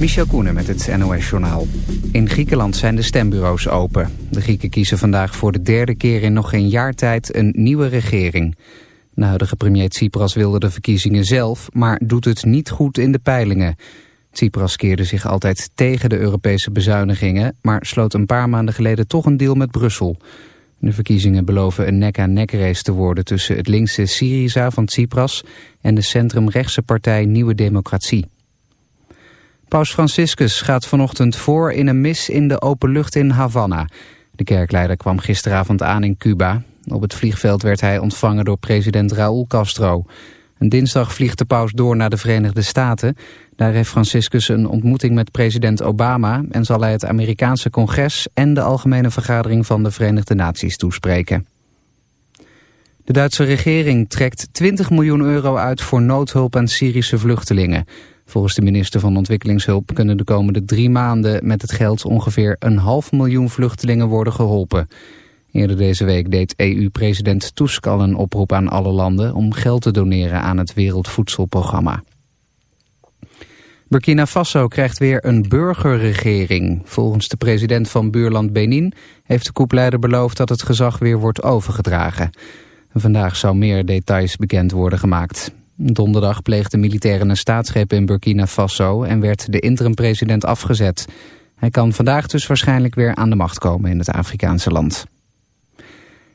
Michel Koenen met het NOS-journaal. In Griekenland zijn de stembureaus open. De Grieken kiezen vandaag voor de derde keer in nog geen jaar tijd een nieuwe regering. De huidige premier Tsipras wilde de verkiezingen zelf, maar doet het niet goed in de peilingen. Tsipras keerde zich altijd tegen de Europese bezuinigingen... maar sloot een paar maanden geleden toch een deal met Brussel. De verkiezingen beloven een nek-aan-nek race te worden... tussen het linkse Syriza van Tsipras en de centrumrechtse partij Nieuwe Democratie. Paus Franciscus gaat vanochtend voor in een mis in de open lucht in Havana. De kerkleider kwam gisteravond aan in Cuba. Op het vliegveld werd hij ontvangen door president Raúl Castro. En dinsdag vliegt de paus door naar de Verenigde Staten. Daar heeft Franciscus een ontmoeting met president Obama... en zal hij het Amerikaanse congres en de Algemene Vergadering van de Verenigde Naties toespreken. De Duitse regering trekt 20 miljoen euro uit voor noodhulp aan Syrische vluchtelingen. Volgens de minister van Ontwikkelingshulp kunnen de komende drie maanden met het geld ongeveer een half miljoen vluchtelingen worden geholpen. Eerder deze week deed EU-president Tusk al een oproep aan alle landen om geld te doneren aan het Wereldvoedselprogramma. Burkina Faso krijgt weer een burgerregering. Volgens de president van buurland Benin heeft de koepleider beloofd dat het gezag weer wordt overgedragen. Vandaag zou meer details bekend worden gemaakt. Donderdag pleegde militairen een staatsgreep in Burkina Faso en werd de interim-president afgezet. Hij kan vandaag dus waarschijnlijk weer aan de macht komen in het Afrikaanse land.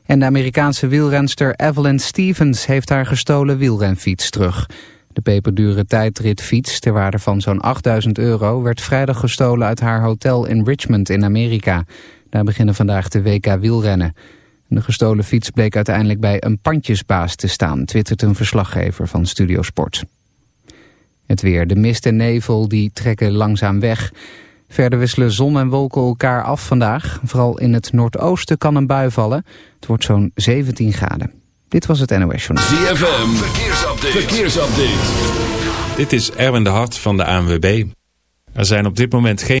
En de Amerikaanse wielrenster Evelyn Stevens heeft haar gestolen wielrenfiets terug. De peperdure tijdritfiets, ter waarde van zo'n 8000 euro, werd vrijdag gestolen uit haar hotel in Richmond in Amerika. Daar beginnen vandaag de WK wielrennen. De gestolen fiets bleek uiteindelijk bij een pandjesbaas te staan, twittert een verslaggever van Studiosport. Het weer, de mist en nevel die trekken langzaam weg. Verder wisselen zon en wolken elkaar af vandaag. Vooral in het noordoosten kan een bui vallen. Het wordt zo'n 17 graden. Dit was het NOS Journal. ZFM, verkeersupdate. verkeersupdate. Dit is Erwin de Hart van de ANWB. Er zijn op dit moment geen...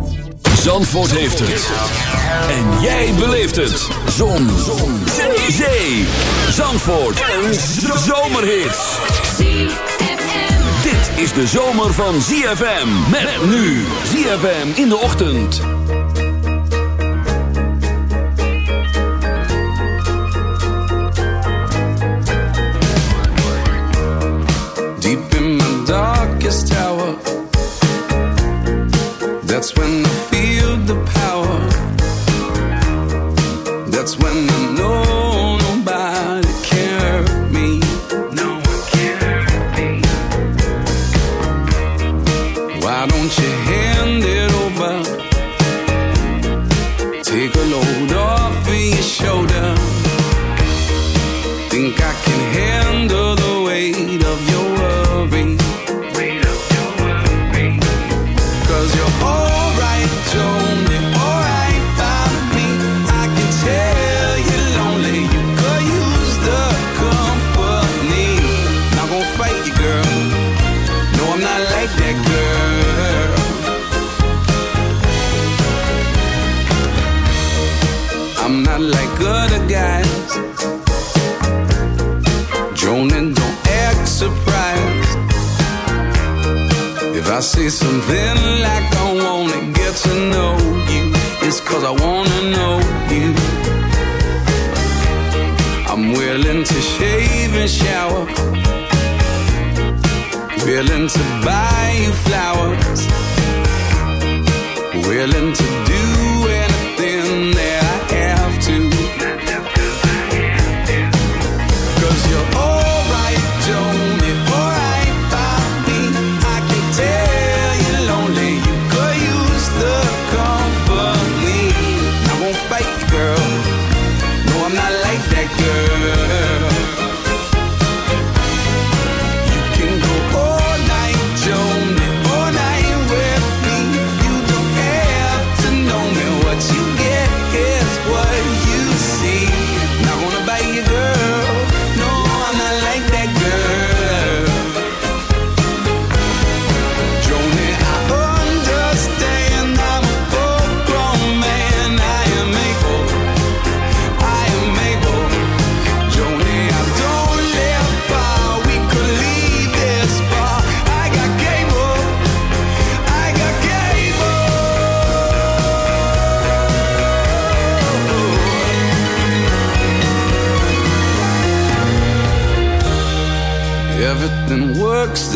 Zandvoort heeft het. En jij beleeft het. Zon. Zon. Zee. Zandvoort. Een zomerhit. Dit is de zomer van ZFM. Met nu ZFM in de ochtend. Deep in my darkest hour, that's when feel the power. That's when willing to buy you flowers, willing to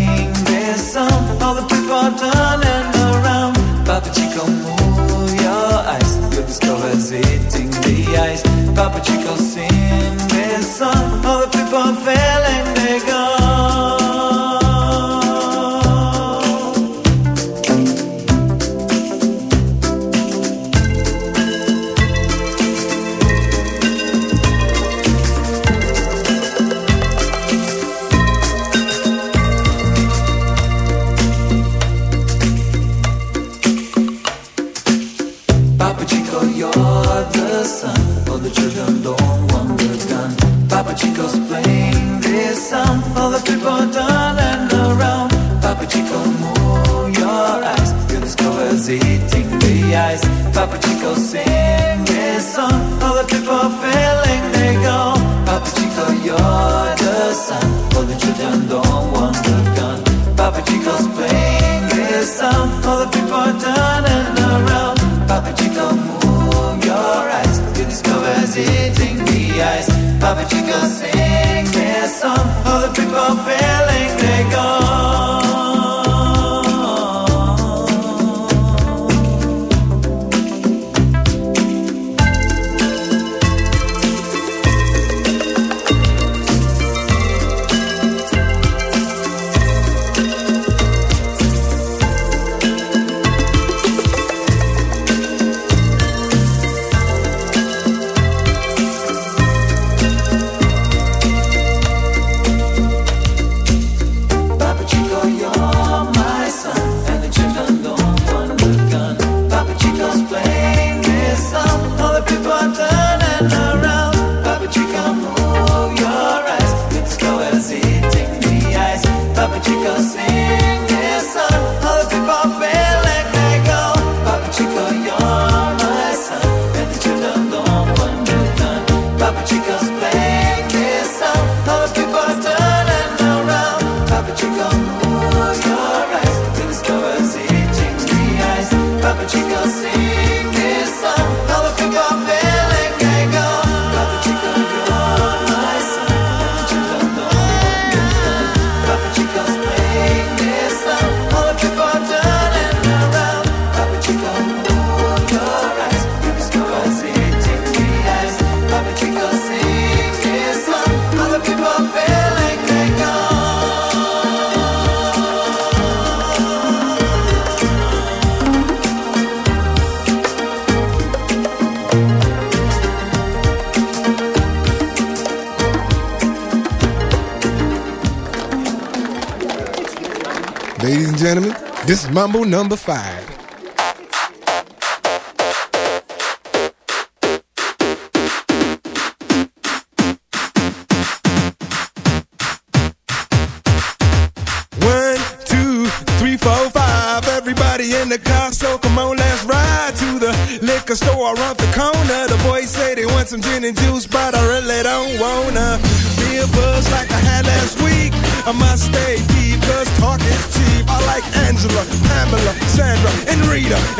sing this song. All the people turning around. Papa Chico, move your eyes. Your discover's hitting the ice. Papa Chico, sing this song. All the people fade. Mumble number five.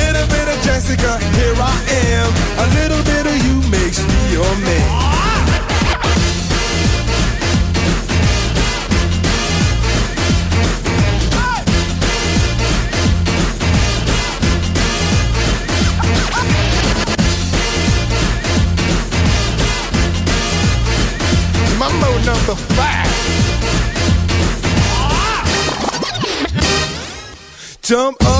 Little bit of Jessica, here I am. A little bit of you makes me your man. Mambo number five. Jump up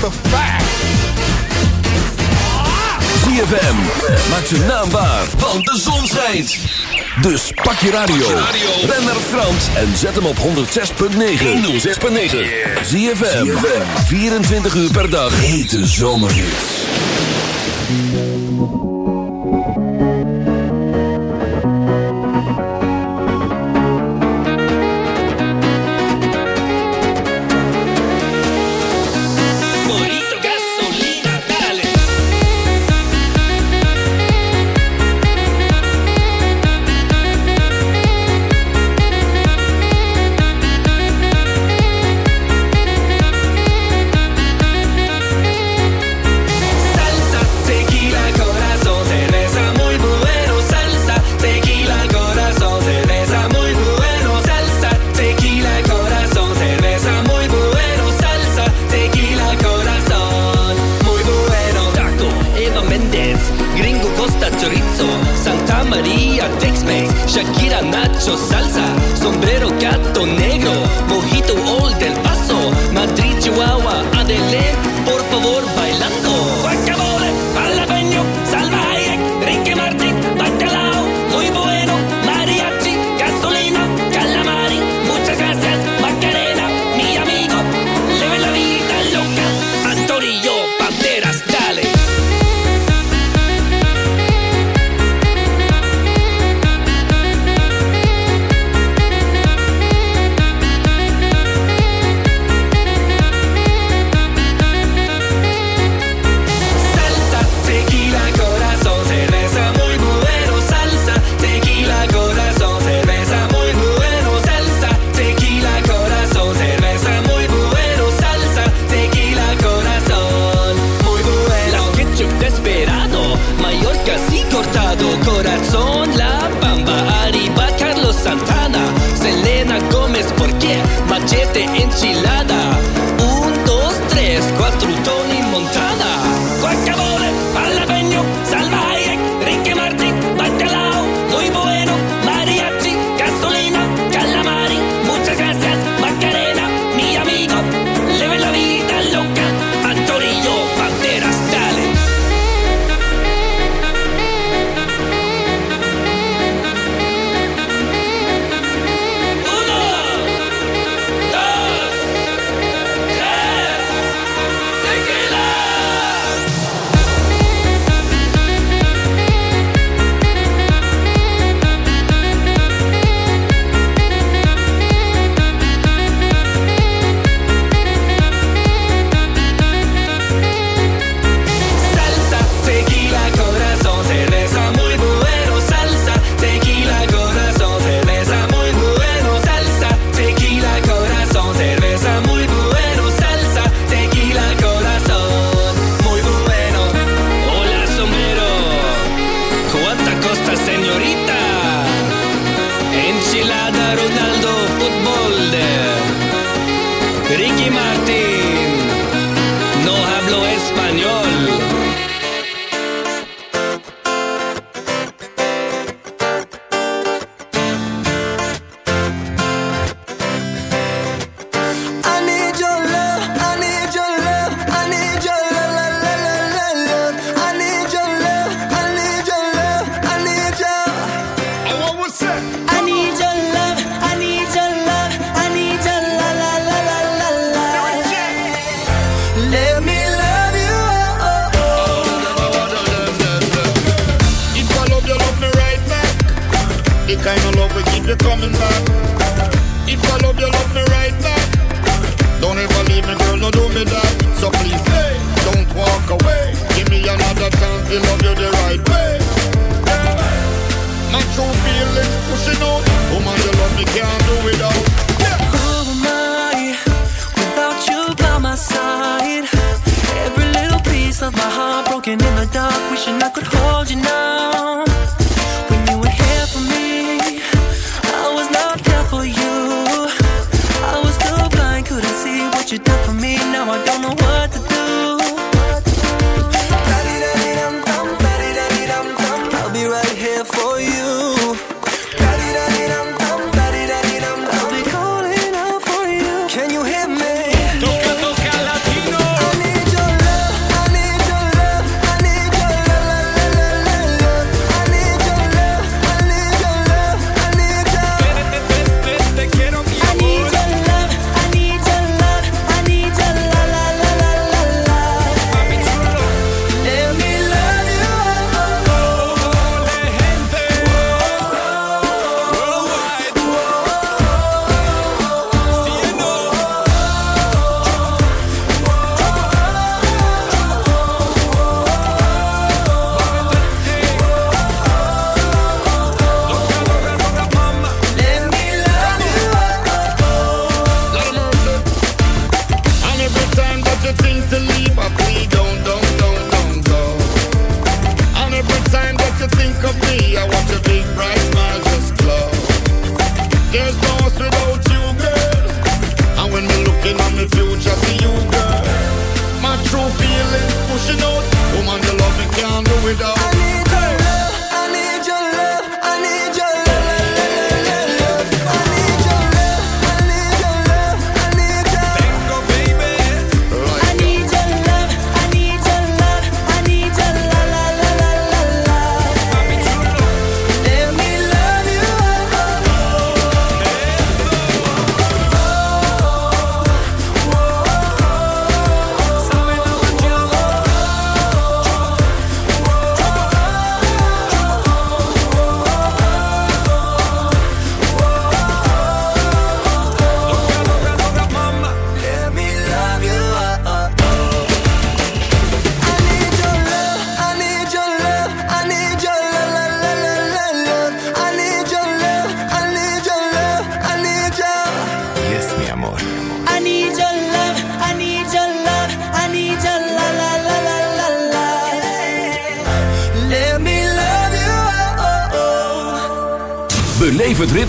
Number five. ZFM, maak zijn naam waar, want de zon schijnt. Dus pak je radio, ren naar Frans en zet hem op 106.9. 106.9. ZFM, 24 uur per dag. Hete zomerhits. salsa.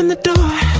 Open the door,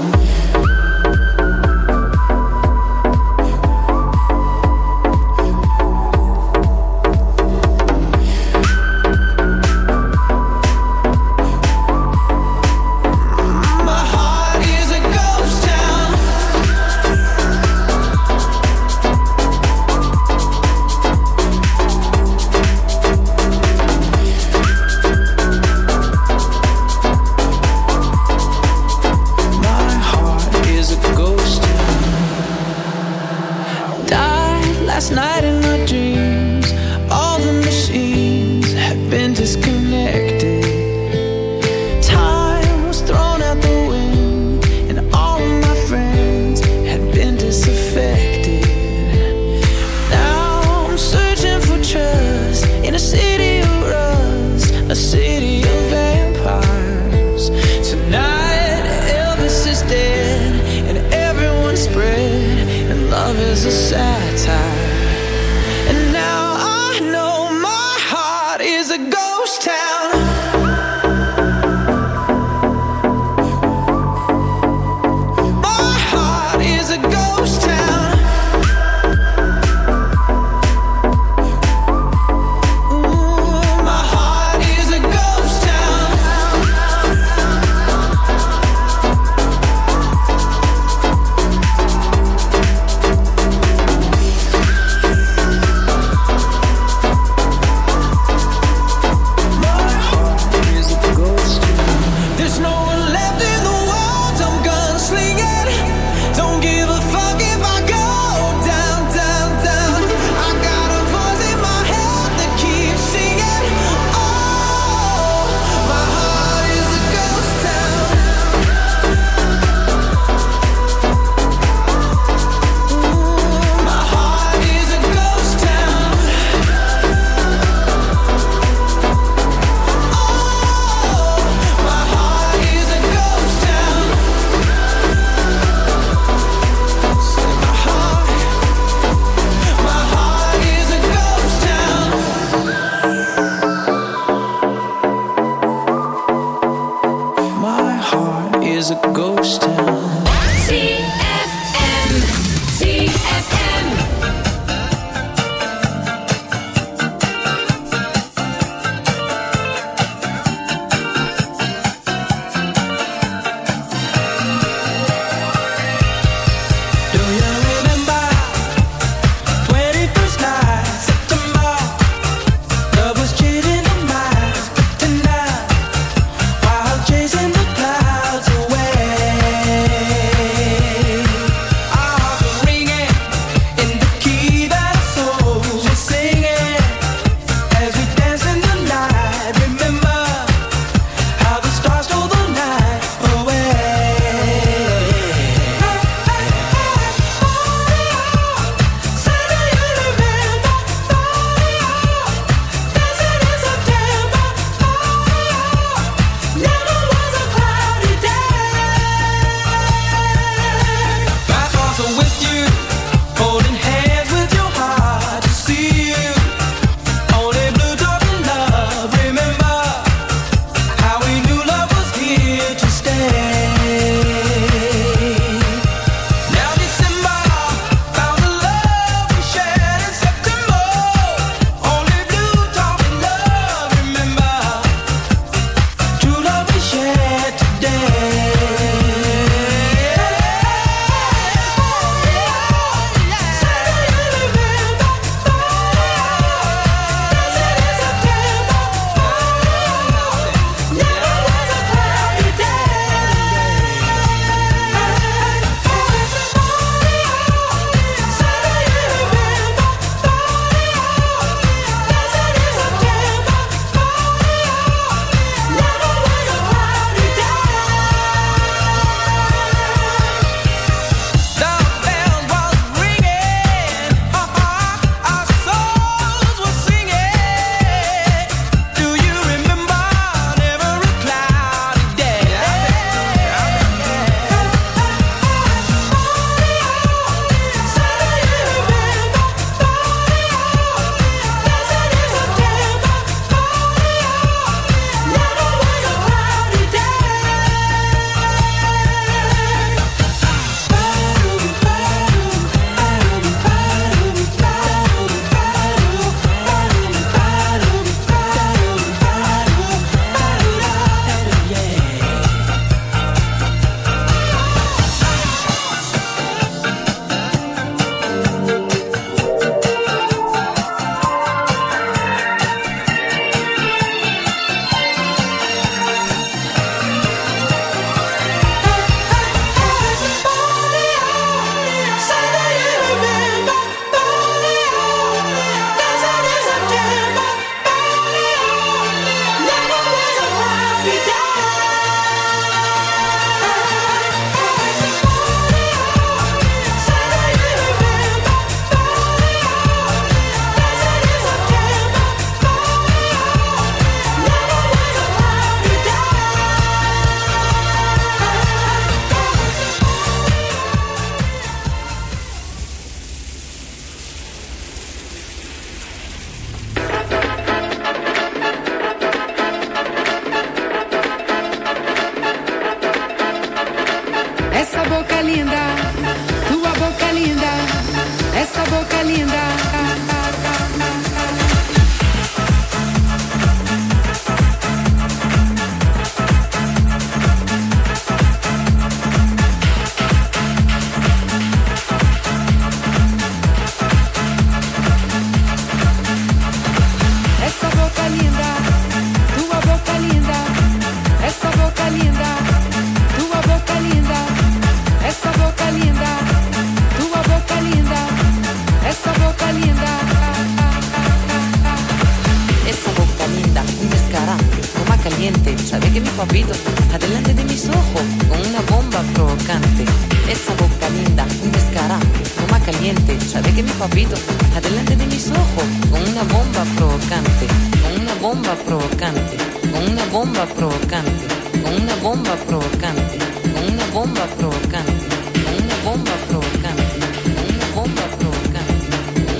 papito está delante de mis ojos con una bomba provocante, con una bomba provocante, con una bomba provocante, con una bomba provocante, con una bomba provocante, con una bomba provocante, con una bomba provocante,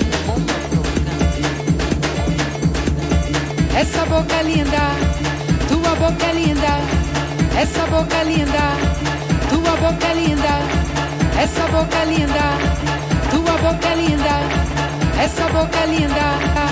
una bomba provocante. Esa boca linda, tua boca linda, esa boca linda, tua boca linda, esa boca linda. Tua boca linda. Essa boca linda.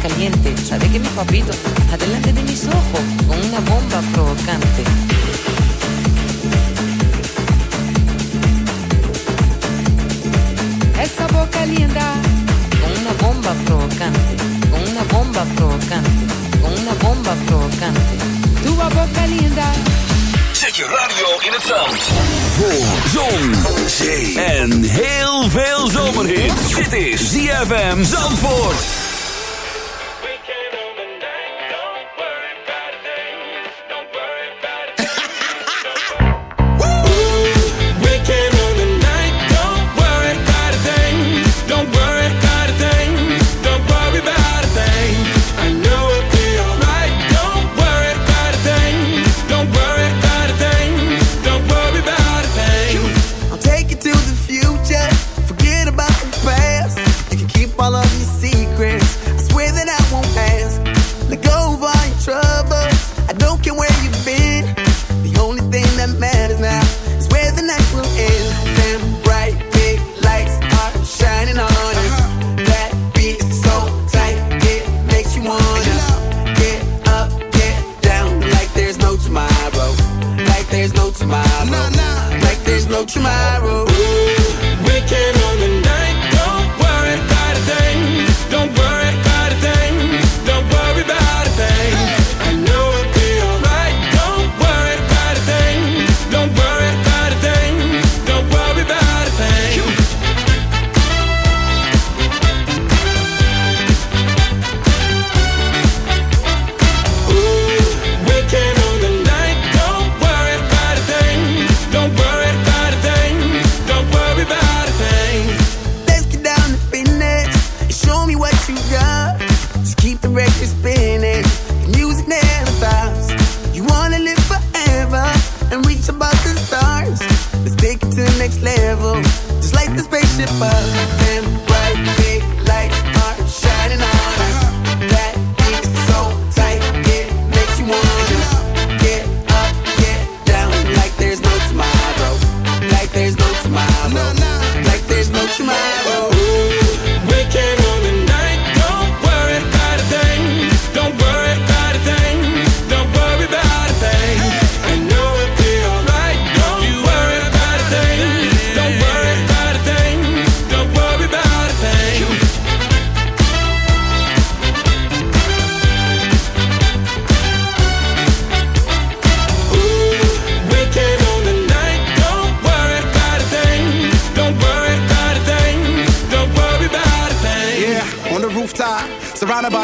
caliente, sabe que mi papito, adelante de mis ojos, con una bomba provocante. Essa boca linda. Con una bomba provocante, con una bomba provocante, con una bomba provocante. Tua boca linda. Zet je radio in het zand. Voor zon, zee en heel veel zomerhit. Dit is ZFM Zandvoort. never. Just like the spaceship up and right